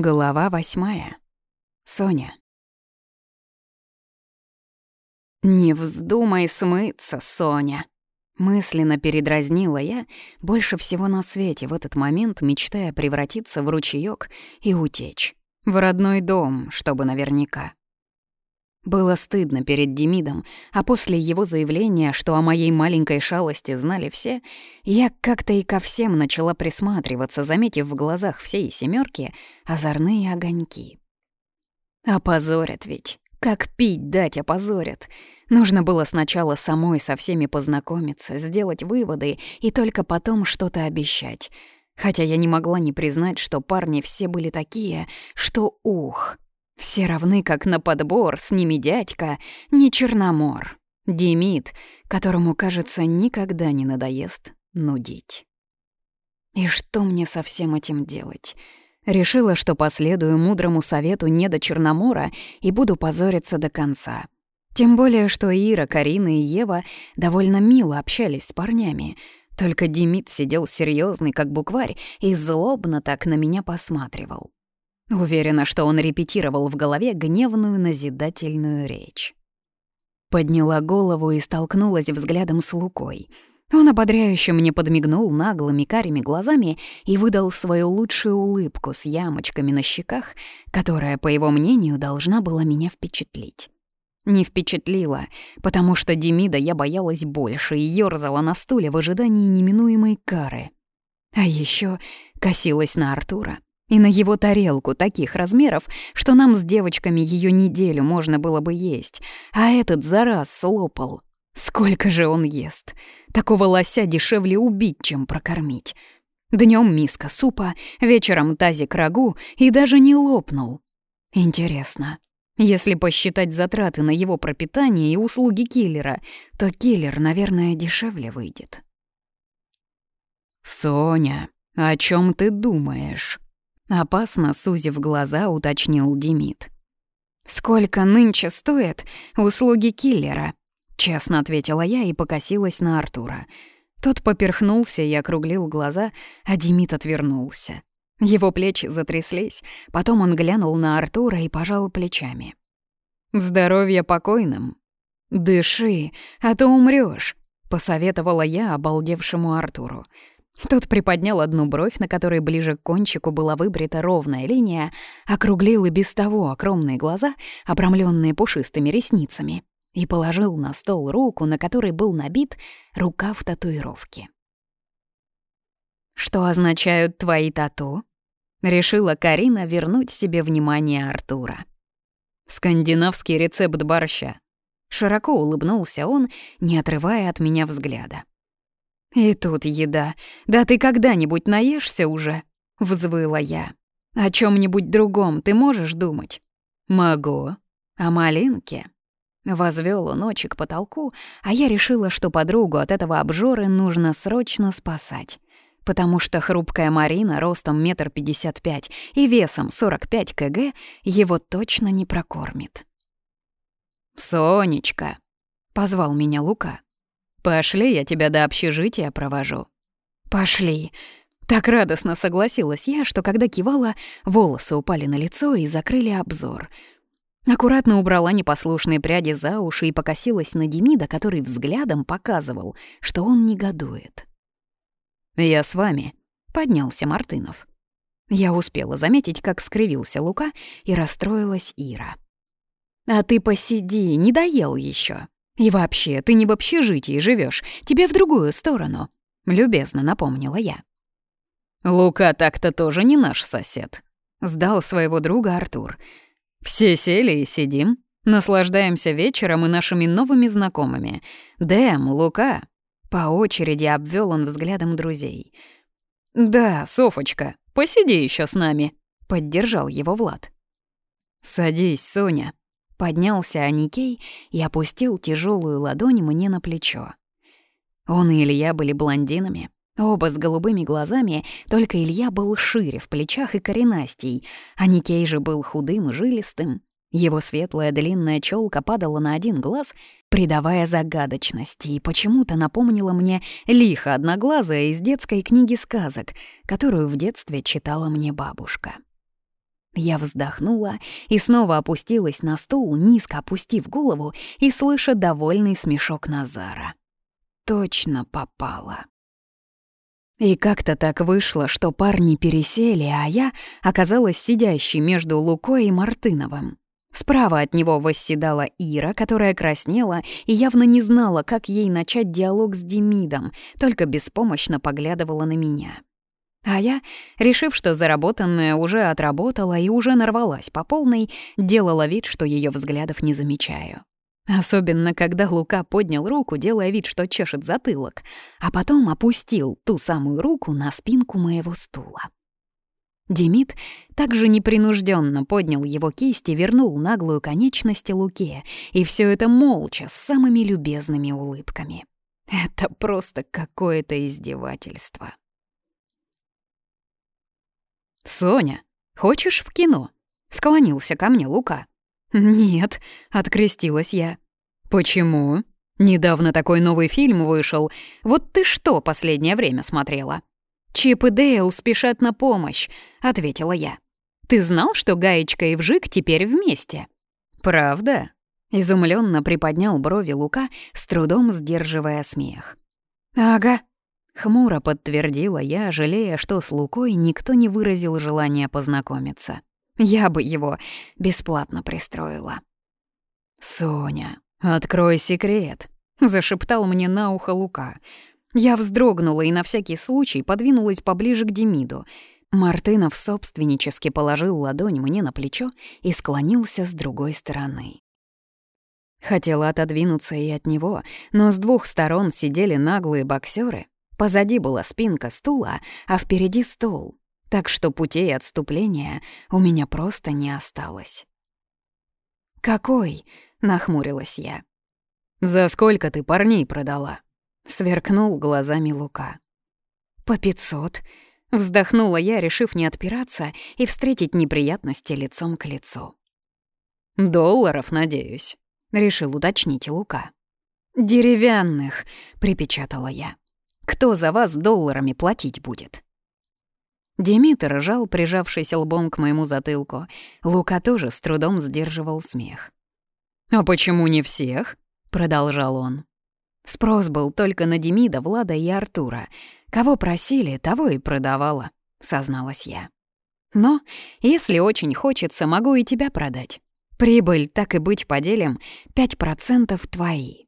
Глава восьмая. Соня. «Не вздумай смыться, Соня!» Мысленно передразнила я, больше всего на свете в этот момент мечтая превратиться в ручеёк и утечь. В родной дом, чтобы наверняка. Было стыдно перед Демидом, а после его заявления, что о моей маленькой шалости знали все, я как-то и ко всем начала присматриваться, заметив в глазах всей семерки озорные огоньки. «Опозорят ведь! Как пить дать опозорят!» Нужно было сначала самой со всеми познакомиться, сделать выводы и только потом что-то обещать. Хотя я не могла не признать, что парни все были такие, что ух! Все равны, как на подбор, с ними дядька, не Черномор, Демид, которому, кажется, никогда не надоест нудить. И что мне со всем этим делать? Решила, что последую мудрому совету не до Черномора и буду позориться до конца. Тем более, что Ира, Карина и Ева довольно мило общались с парнями. Только Демид сидел серьезный, как букварь, и злобно так на меня посматривал. Уверена, что он репетировал в голове гневную назидательную речь. Подняла голову и столкнулась взглядом с Лукой. Он ободряюще мне подмигнул наглыми карими глазами и выдал свою лучшую улыбку с ямочками на щеках, которая, по его мнению, должна была меня впечатлить. Не впечатлила, потому что Демида я боялась больше и ёрзала на стуле в ожидании неминуемой кары. А еще косилась на Артура — и на его тарелку таких размеров, что нам с девочками ее неделю можно было бы есть, а этот за раз слопал. Сколько же он ест? Такого лося дешевле убить, чем прокормить. Днем миска супа, вечером тазик рагу и даже не лопнул. Интересно, если посчитать затраты на его пропитание и услуги киллера, то киллер, наверное, дешевле выйдет. «Соня, о чем ты думаешь?» Опасно, сузив глаза, уточнил Демид. «Сколько нынче стоят услуги киллера?» Честно ответила я и покосилась на Артура. Тот поперхнулся и округлил глаза, а Демид отвернулся. Его плечи затряслись, потом он глянул на Артура и пожал плечами. «Здоровья покойным!» «Дыши, а то умрёшь!» — посоветовала я обалдевшему Артуру. Тот приподнял одну бровь, на которой ближе к кончику была выбрита ровная линия, округлил и без того огромные глаза, обрамленные пушистыми ресницами, и положил на стол руку, на которой был набит рукав татуировки. «Что означают твои тату?» — решила Карина вернуть себе внимание Артура. «Скандинавский рецепт борща». Широко улыбнулся он, не отрывая от меня взгляда. «И тут еда. Да ты когда-нибудь наешься уже?» — взвыла я. «О чем нибудь другом ты можешь думать?» «Могу. О малинке». Возвёл он очи к потолку, а я решила, что подругу от этого обжоры нужно срочно спасать. Потому что хрупкая Марина ростом метр пятьдесят пять и весом 45 кг его точно не прокормит. «Сонечка!» — позвал меня Лука. Пошли, я тебя до общежития провожу». «Пошли». Так радостно согласилась я, что когда кивала, волосы упали на лицо и закрыли обзор. Аккуратно убрала непослушные пряди за уши и покосилась на Демида, который взглядом показывал, что он негодует. «Я с вами», — поднялся Мартынов. Я успела заметить, как скривился Лука, и расстроилась Ира. «А ты посиди, не доел еще. И вообще, ты не в общежитии живешь, тебе в другую сторону», — любезно напомнила я. «Лука так-то тоже не наш сосед», — сдал своего друга Артур. «Все сели и сидим, наслаждаемся вечером и нашими новыми знакомыми. Дэм, Лука». По очереди обвел он взглядом друзей. «Да, Софочка, посиди еще с нами», — поддержал его Влад. «Садись, Соня», Поднялся Аникей и опустил тяжелую ладонь мне на плечо. Он и Илья были блондинами, оба с голубыми глазами, только Илья был шире в плечах и коренастей, Аникей же был худым и жилистым. Его светлая длинная челка падала на один глаз, придавая загадочности, и почему-то напомнила мне лихо одноглазая из детской книги сказок, которую в детстве читала мне бабушка. Я вздохнула и снова опустилась на стул, низко опустив голову и слыша довольный смешок Назара. Точно попала. И как-то так вышло, что парни пересели, а я оказалась сидящей между Лукой и Мартыновым. Справа от него восседала Ира, которая краснела и явно не знала, как ей начать диалог с Демидом, только беспомощно поглядывала на меня. А я, решив, что заработанное э, уже отработала и уже нарвалась по полной, делала вид, что ее взглядов не замечаю. Особенно, когда Лука поднял руку, делая вид, что чешет затылок, а потом опустил ту самую руку на спинку моего стула. Демид также непринужденно поднял его кисть и вернул наглую конечность Луке, и все это молча, с самыми любезными улыбками. Это просто какое-то издевательство. «Соня, хочешь в кино?» — склонился ко мне Лука. «Нет», — открестилась я. «Почему? Недавно такой новый фильм вышел. Вот ты что последнее время смотрела?» «Чип и Дейл спешат на помощь», — ответила я. «Ты знал, что Гаечка и Вжик теперь вместе?» «Правда?» — изумленно приподнял брови Лука, с трудом сдерживая смех. «Ага», Хмуро подтвердила я, жалея, что с Лукой никто не выразил желания познакомиться. Я бы его бесплатно пристроила. «Соня, открой секрет», — зашептал мне на ухо Лука. Я вздрогнула и на всякий случай подвинулась поближе к Демиду. Мартынов собственнически положил ладонь мне на плечо и склонился с другой стороны. Хотела отодвинуться и от него, но с двух сторон сидели наглые боксеры, Позади была спинка стула, а впереди стол, так что путей отступления у меня просто не осталось. «Какой?» — нахмурилась я. «За сколько ты парней продала?» — сверкнул глазами Лука. «По пятьсот», — вздохнула я, решив не отпираться и встретить неприятности лицом к лицу. «Долларов, надеюсь», — решил уточнить Лука. «Деревянных», — припечатала я кто за вас долларами платить будет?» Димитр ржал, прижавшийся лбом к моему затылку. Лука тоже с трудом сдерживал смех. «А почему не всех?» — продолжал он. Спрос был только на Демида, Влада и Артура. Кого просили, того и продавала, — созналась я. Но, если очень хочется, могу и тебя продать. Прибыль, так и быть, поделим, Пять процентов твои.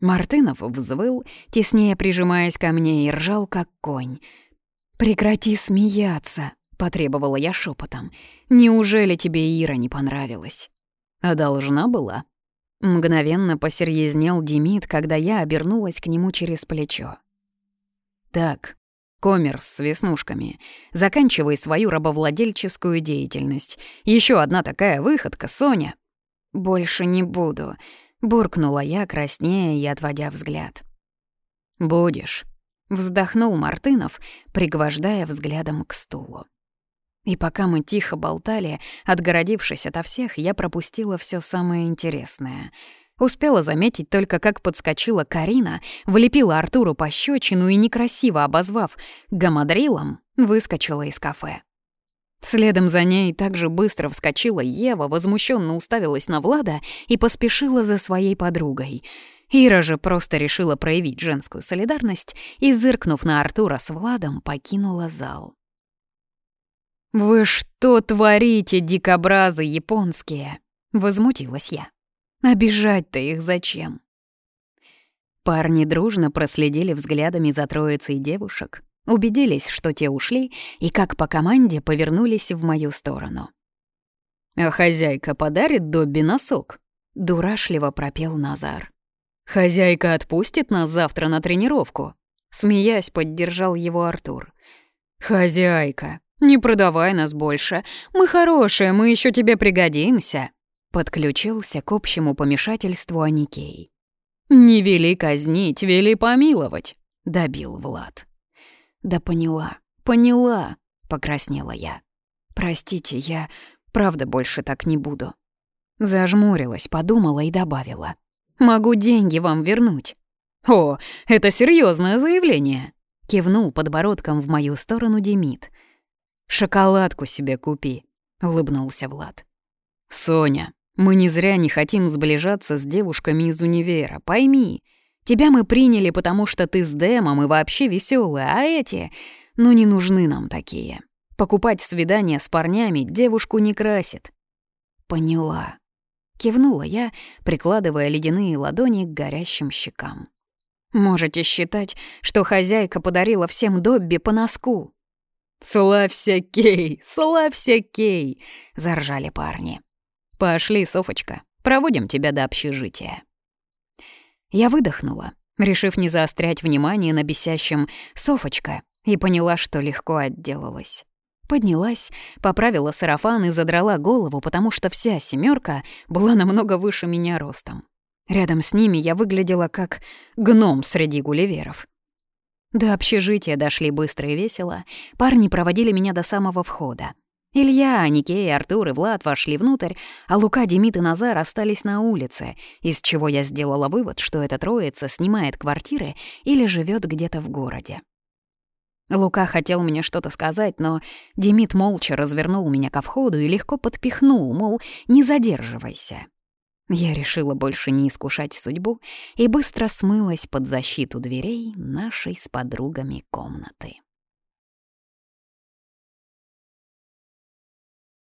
Мартынов взвыл, теснее прижимаясь ко мне, и ржал, как конь. «Прекрати смеяться!» — потребовала я шепотом. «Неужели тебе Ира не понравилась?» «А должна была?» Мгновенно посерьезнел Демид, когда я обернулась к нему через плечо. «Так, коммерс с веснушками, заканчивай свою рабовладельческую деятельность. Еще одна такая выходка, Соня!» «Больше не буду», Буркнула я краснее и отводя взгляд. «Будешь», — вздохнул Мартынов, пригвождая взглядом к стулу. И пока мы тихо болтали, отгородившись ото всех, я пропустила все самое интересное. Успела заметить только, как подскочила Карина, влепила Артуру пощечину и, некрасиво обозвав гамадрилом, выскочила из кафе. Следом за ней также быстро вскочила Ева, возмущенно уставилась на Влада и поспешила за своей подругой. Ира же просто решила проявить женскую солидарность и, зыркнув на Артура с Владом, покинула зал. «Вы что творите, дикобразы японские?» — возмутилась я. «Обижать-то их зачем?» Парни дружно проследили взглядами за троицей девушек, убедились, что те ушли, и как по команде повернулись в мою сторону. «А хозяйка подарит Добби носок», — дурашливо пропел Назар. «Хозяйка отпустит нас завтра на тренировку», — смеясь поддержал его Артур. «Хозяйка, не продавай нас больше. Мы хорошие, мы еще тебе пригодимся», — подключился к общему помешательству Аникей. «Не вели казнить, вели помиловать», — добил Влад. Да поняла, поняла, покраснела я. Простите, я правда больше так не буду. Зажмурилась, подумала и добавила. Могу деньги вам вернуть. О, это серьезное заявление. Кивнул подбородком в мою сторону Демид. «Шоколадку себе купи», — улыбнулся Влад. «Соня, мы не зря не хотим сближаться с девушками из универа, пойми. Тебя мы приняли, потому что ты с Дэмом и вообще веселая, а эти... Ну не нужны нам такие. Покупать свидания с парнями девушку не красит». «Поняла», — кивнула я, прикладывая ледяные ладони к горящим щекам. «Можете считать, что хозяйка подарила всем Добби по носку». «Славься, Кей! Славься, Кей!» — заржали парни. «Пошли, Софочка, проводим тебя до общежития». Я выдохнула, решив не заострять внимание на бесящем «Софочка» и поняла, что легко отделалась. Поднялась, поправила сарафан и задрала голову, потому что вся семерка была намного выше меня ростом. Рядом с ними я выглядела как гном среди гулливеров. До общежития дошли быстро и весело. Парни проводили меня до самого входа. Илья, Никей Артур и Влад вошли внутрь, а Лука, Демид и Назар остались на улице, из чего я сделала вывод, что эта троица снимает квартиры или живет где-то в городе. Лука хотел мне что-то сказать, но Демид молча развернул меня ко входу и легко подпихнул, мол, не задерживайся. Я решила больше не искушать судьбу и быстро смылась под защиту дверей нашей с подругами комнаты.